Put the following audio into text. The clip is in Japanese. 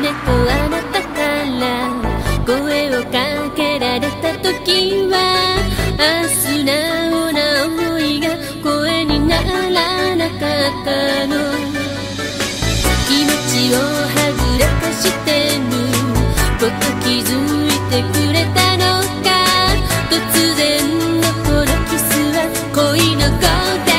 猫あなたから声をかけられた時は素直な思いが声にならなかったの。気持ちをはずらかしてること気づいてくれたのか。突然のこのキスは恋のこと